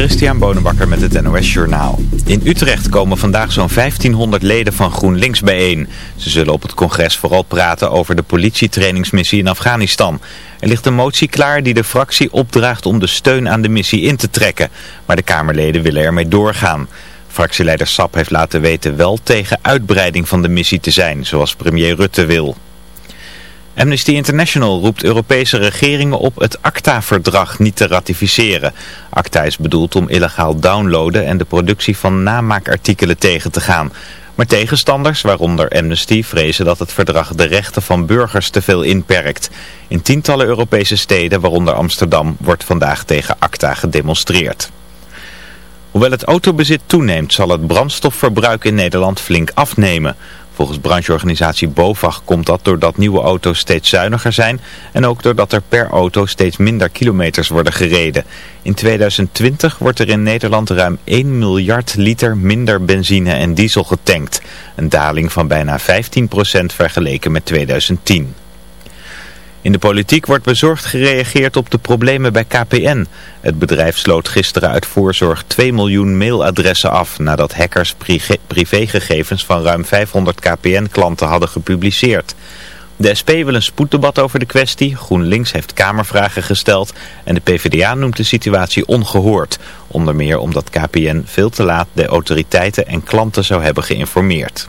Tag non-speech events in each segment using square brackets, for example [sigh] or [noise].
Christian Bonenbakker met het NOS Journaal. In Utrecht komen vandaag zo'n 1500 leden van GroenLinks bijeen. Ze zullen op het congres vooral praten over de politietrainingsmissie in Afghanistan. Er ligt een motie klaar die de fractie opdraagt om de steun aan de missie in te trekken. Maar de Kamerleden willen ermee doorgaan. Fractieleider Sap heeft laten weten wel tegen uitbreiding van de missie te zijn, zoals premier Rutte wil. Amnesty International roept Europese regeringen op het ACTA-verdrag niet te ratificeren. ACTA is bedoeld om illegaal downloaden en de productie van namaakartikelen tegen te gaan. Maar tegenstanders, waaronder Amnesty, vrezen dat het verdrag de rechten van burgers te veel inperkt. In tientallen Europese steden, waaronder Amsterdam, wordt vandaag tegen ACTA gedemonstreerd. Hoewel het autobezit toeneemt, zal het brandstofverbruik in Nederland flink afnemen. Volgens brancheorganisatie BOVAG komt dat doordat nieuwe auto's steeds zuiniger zijn en ook doordat er per auto steeds minder kilometers worden gereden. In 2020 wordt er in Nederland ruim 1 miljard liter minder benzine en diesel getankt. Een daling van bijna 15% vergeleken met 2010. In de politiek wordt bezorgd gereageerd op de problemen bij KPN. Het bedrijf sloot gisteren uit voorzorg 2 miljoen mailadressen af nadat hackers privégegevens van ruim 500 KPN-klanten hadden gepubliceerd. De SP wil een spoeddebat over de kwestie, GroenLinks heeft kamervragen gesteld en de PvdA noemt de situatie ongehoord. Onder meer omdat KPN veel te laat de autoriteiten en klanten zou hebben geïnformeerd.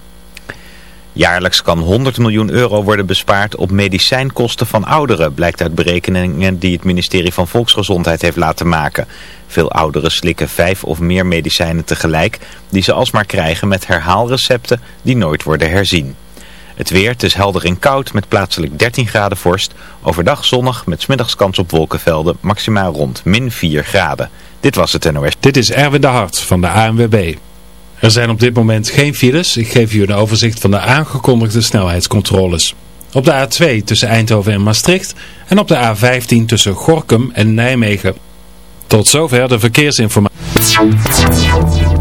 Jaarlijks kan 100 miljoen euro worden bespaard op medicijnkosten van ouderen, blijkt uit berekeningen die het ministerie van Volksgezondheid heeft laten maken. Veel ouderen slikken vijf of meer medicijnen tegelijk, die ze alsmaar krijgen met herhaalrecepten die nooit worden herzien. Het weer, het is helder en koud met plaatselijk 13 graden vorst. Overdag zonnig met smiddags kans op wolkenvelden, maximaal rond min 4 graden. Dit was het NOS. Dit is Erwin de Hart van de ANWB. Er zijn op dit moment geen files. Ik geef u een overzicht van de aangekondigde snelheidscontroles. Op de A2 tussen Eindhoven en Maastricht en op de A15 tussen Gorkum en Nijmegen. Tot zover de verkeersinformatie.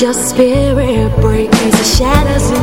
Your spirit break as it shatters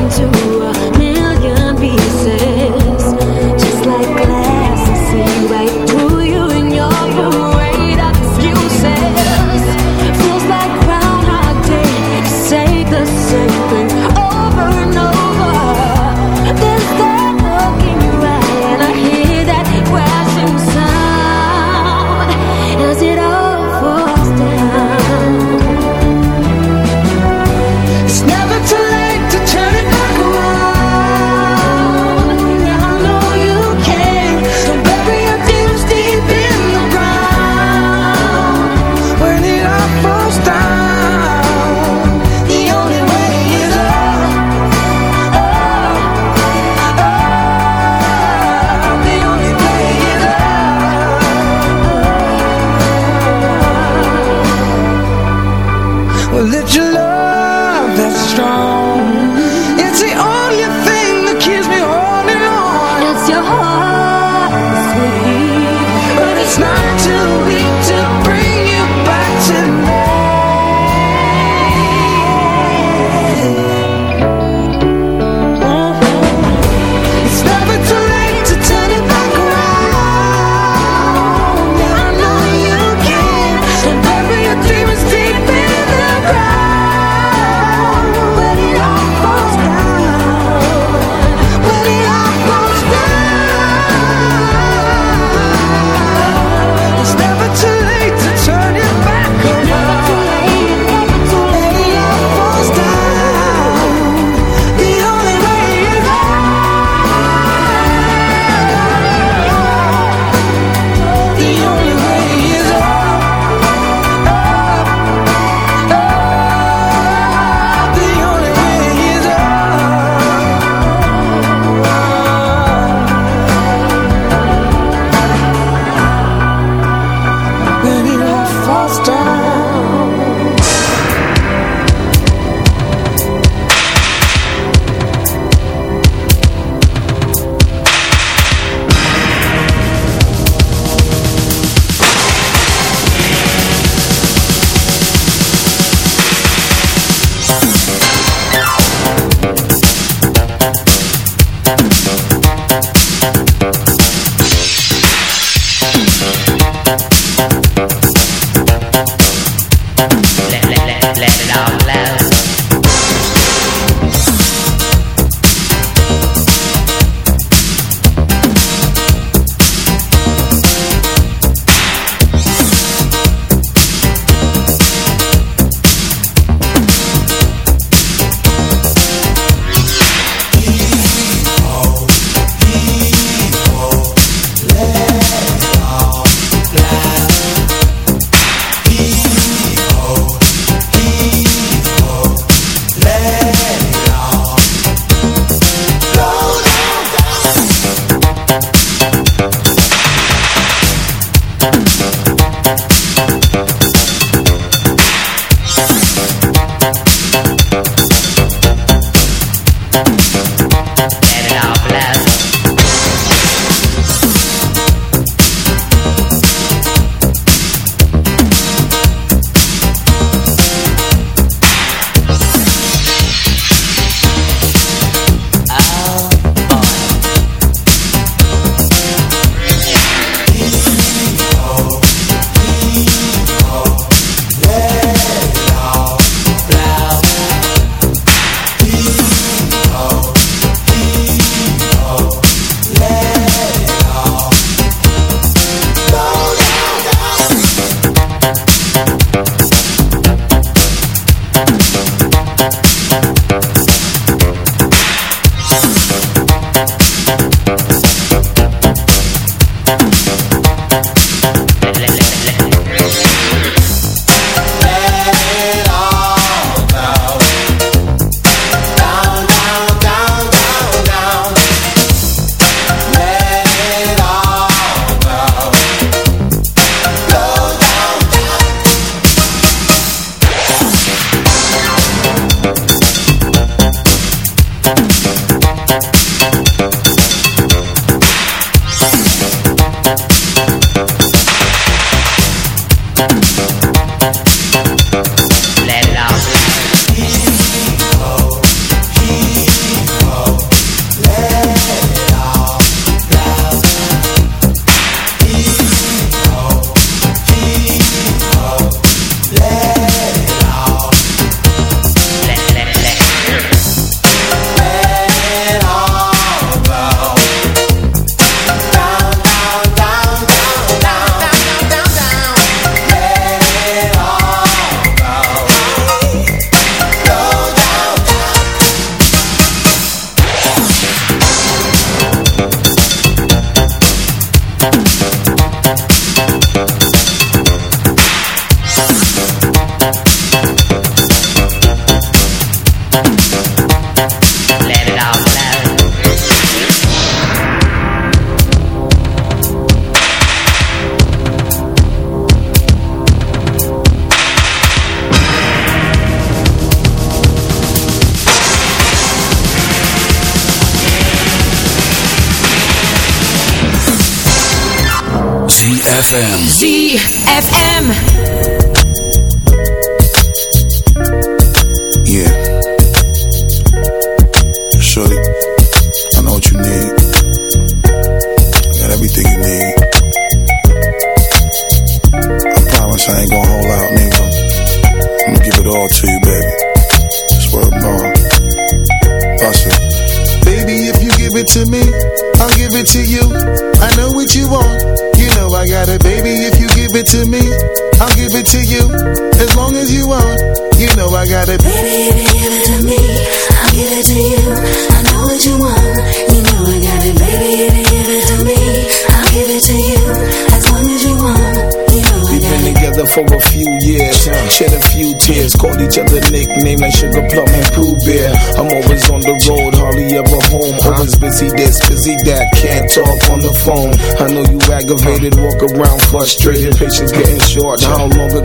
frustrated, patience getting short.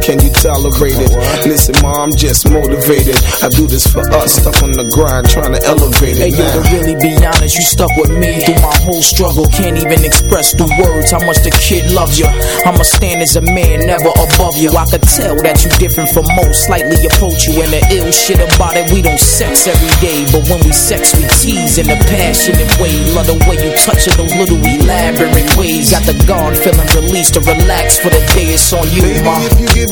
Can you tolerate it? Listen, ma, I'm just motivated. I do this for us, stuck on the grind, trying to elevate Hey it. yo, to really be honest, you stuck with me through my whole struggle. Can't even express through words how much the kid loves you. I'ma stand as a man, never above you. I could tell that you different from most, slightly approach you. And the ill shit about it, we don't sex every day. But when we sex, we tease in a passionate way. Love the way you touch it, those little elaborate ways. Got the guard feeling released to relax for the day. It's on you, Baby, ma. if you give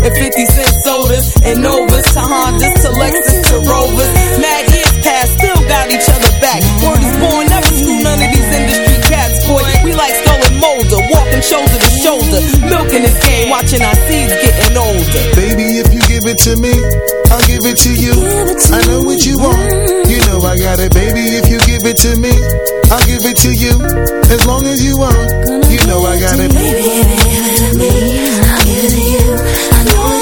and 50 cent sodas and Novas to Hondas to Lexus to Rovers. Mad years past, still got each other back. Word is born, never screw none of these industry cats, boy. We like stolen molder, walking shoulder to shoulder, milking this game, watching our seeds getting older. Baby, if you give it to me, I'll give it to you. I know what you want. You know I got it, baby. If you give it to me, I'll give it to you. As long as you want. You know I got it. Baby, if you give it to me,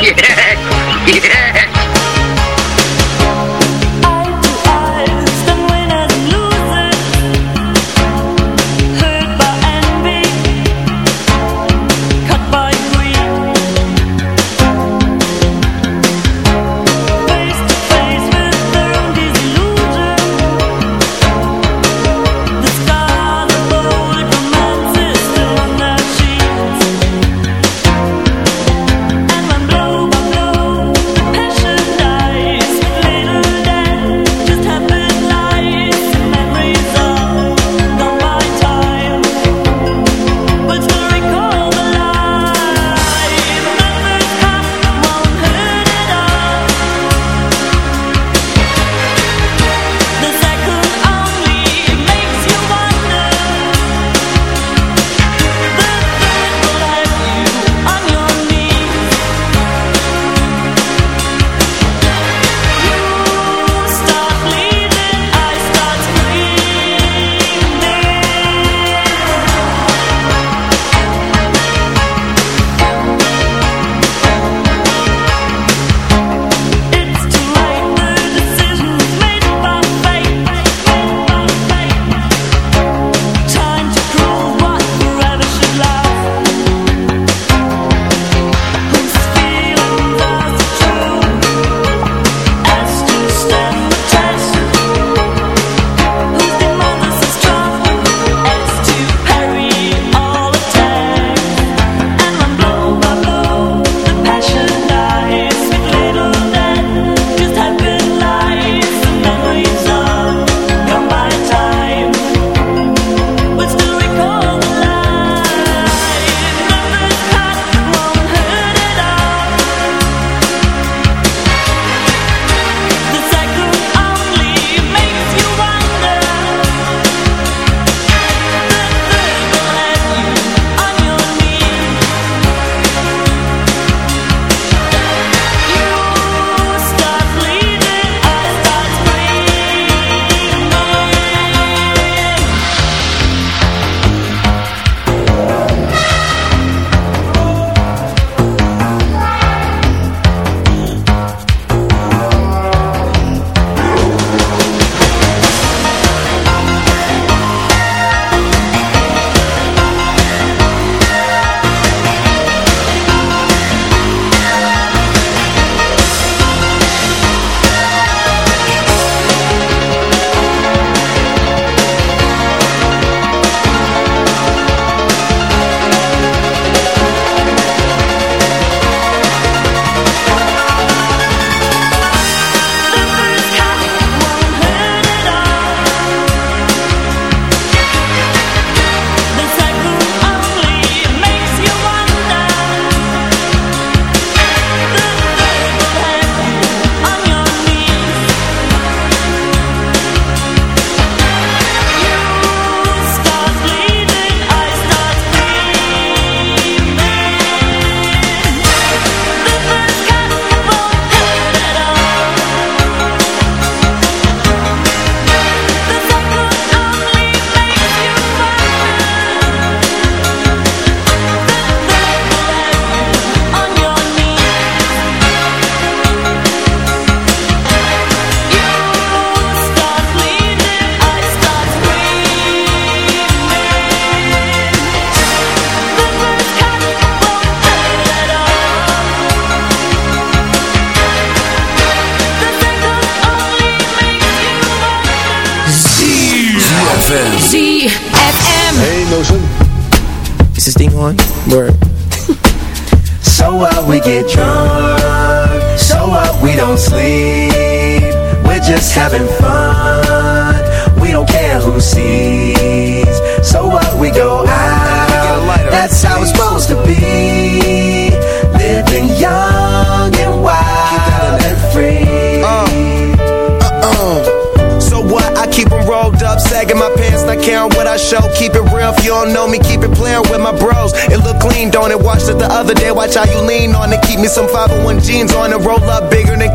[laughs] yeah. Yeah. Having fun. We don't care who sees. So what we go out, that's how it's supposed to be. Living young and wild and free. Uh, uh. So what? I keep them rolled up, sagging my pants, not caring what I show. keep it real. If you don't know me, keep it playing with my bros. It look clean, don't it? Watched it the other day. Watch how you lean on it. Keep me some 501 jeans on it. Roll up bigger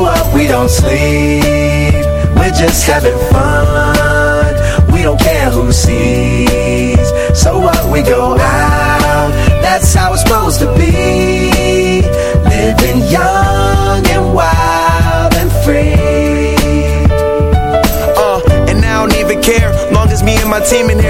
so up, we don't sleep. We're just having fun. We don't care who sees. So what, we go out. That's how it's supposed to be. Living young and wild and free. Uh, and I don't even care. Long as me and my team in here,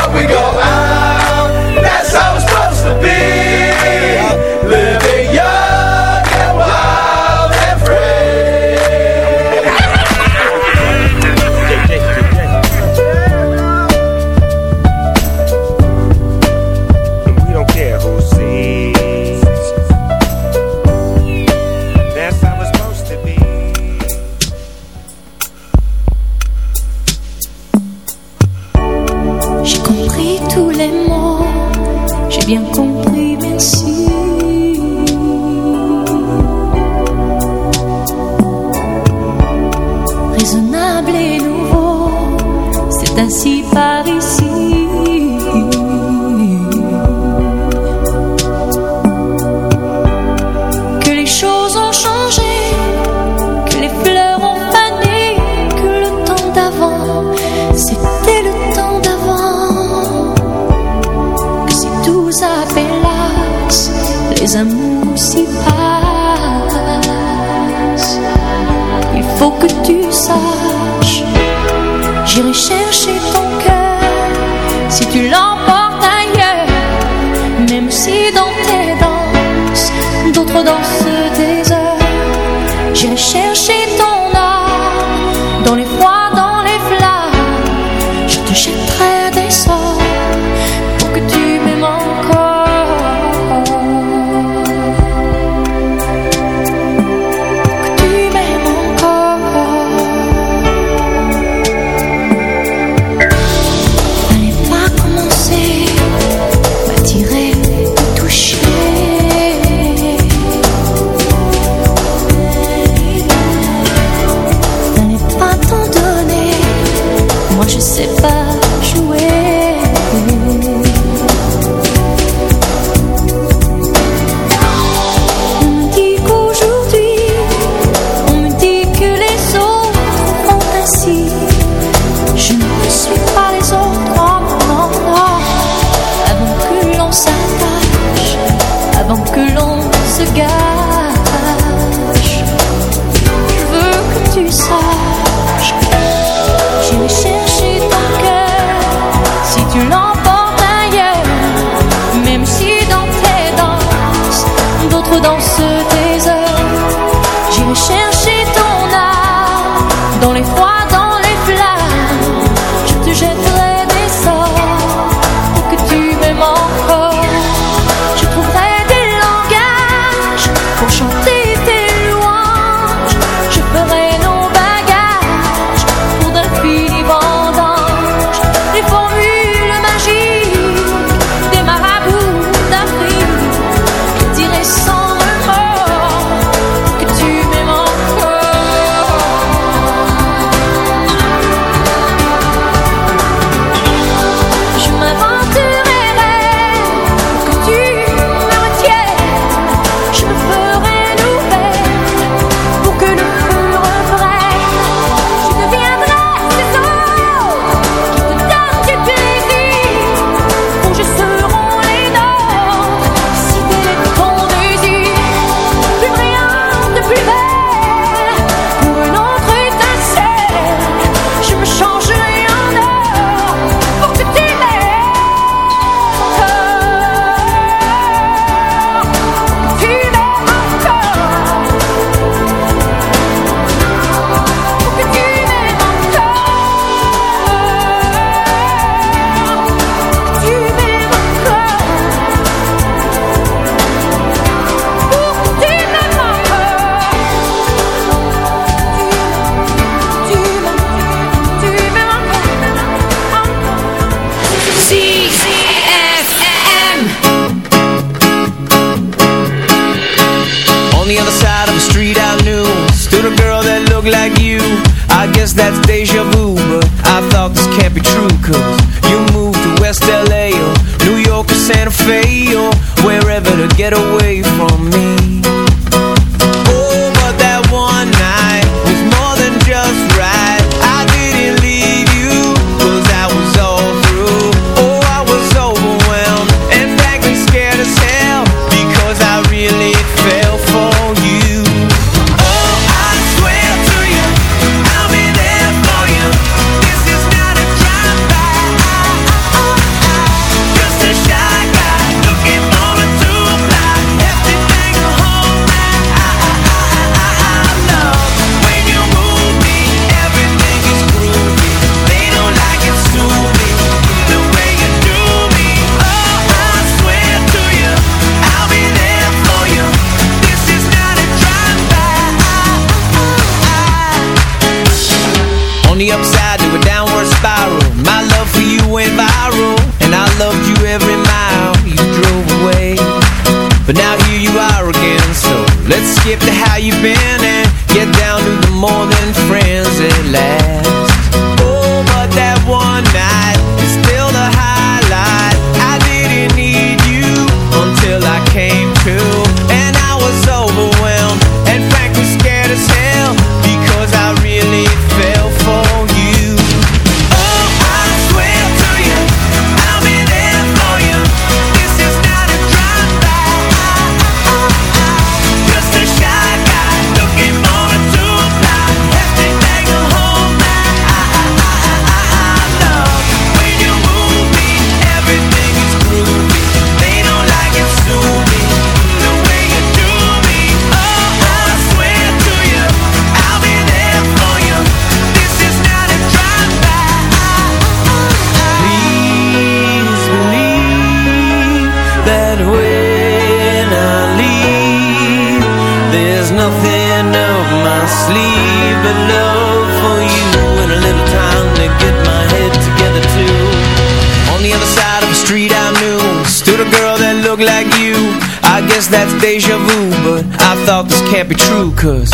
be true Cause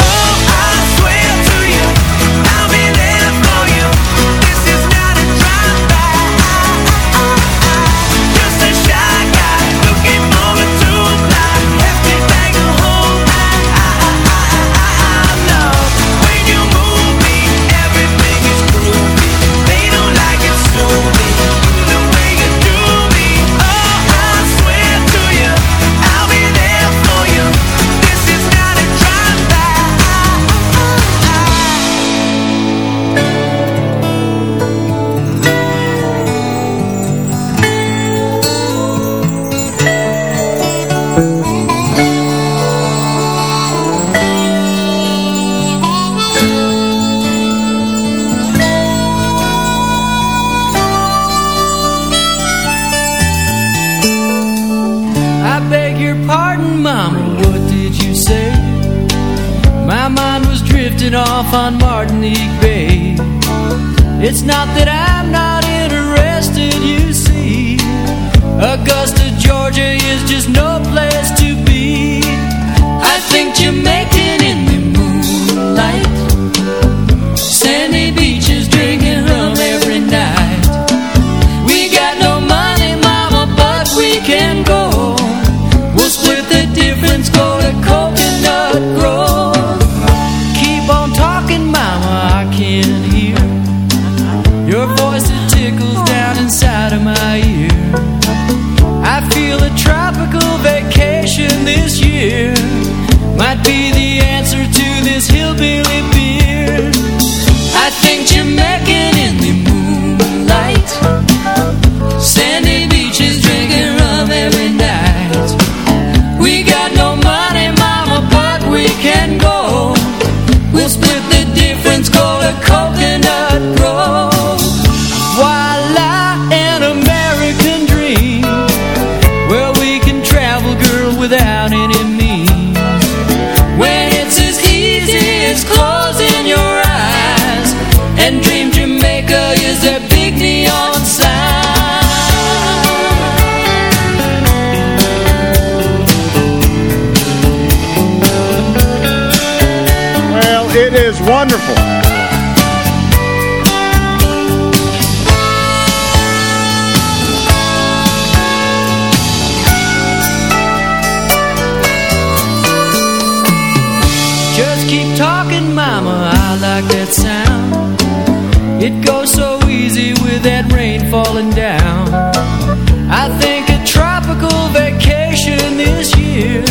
not that I wonderful. Just keep talking, Mama. I like that sound. It goes so easy with that rain falling down. I think a tropical vacation this year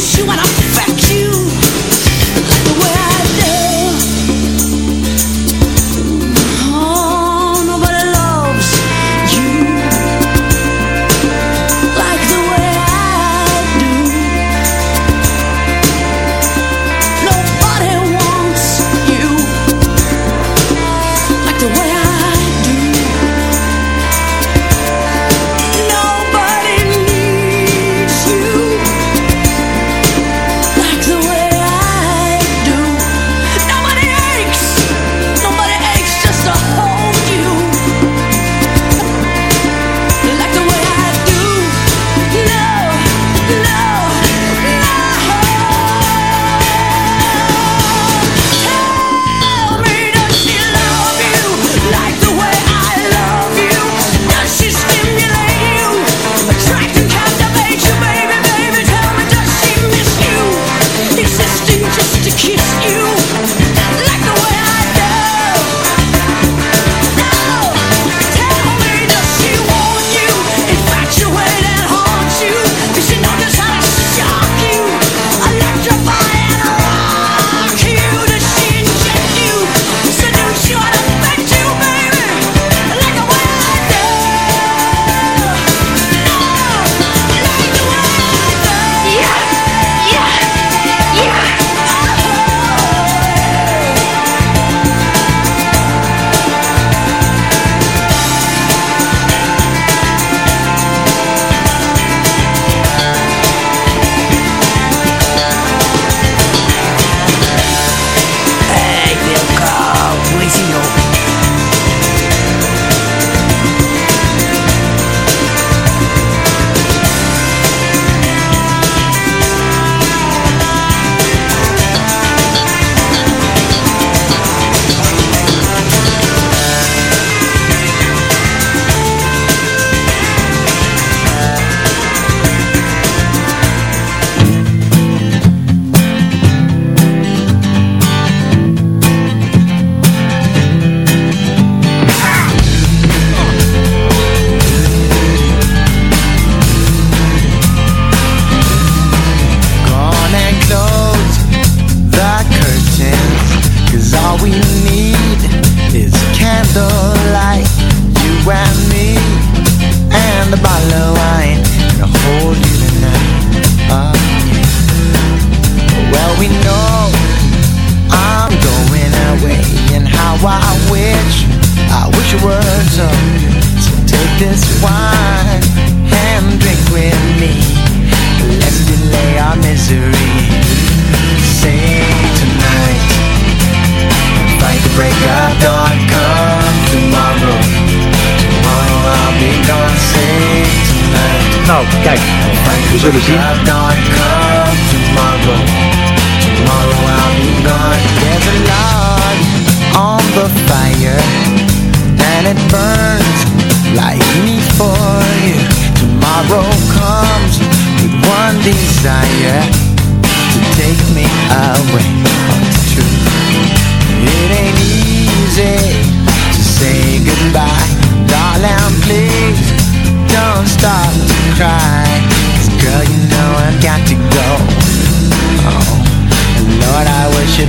shoe and affection.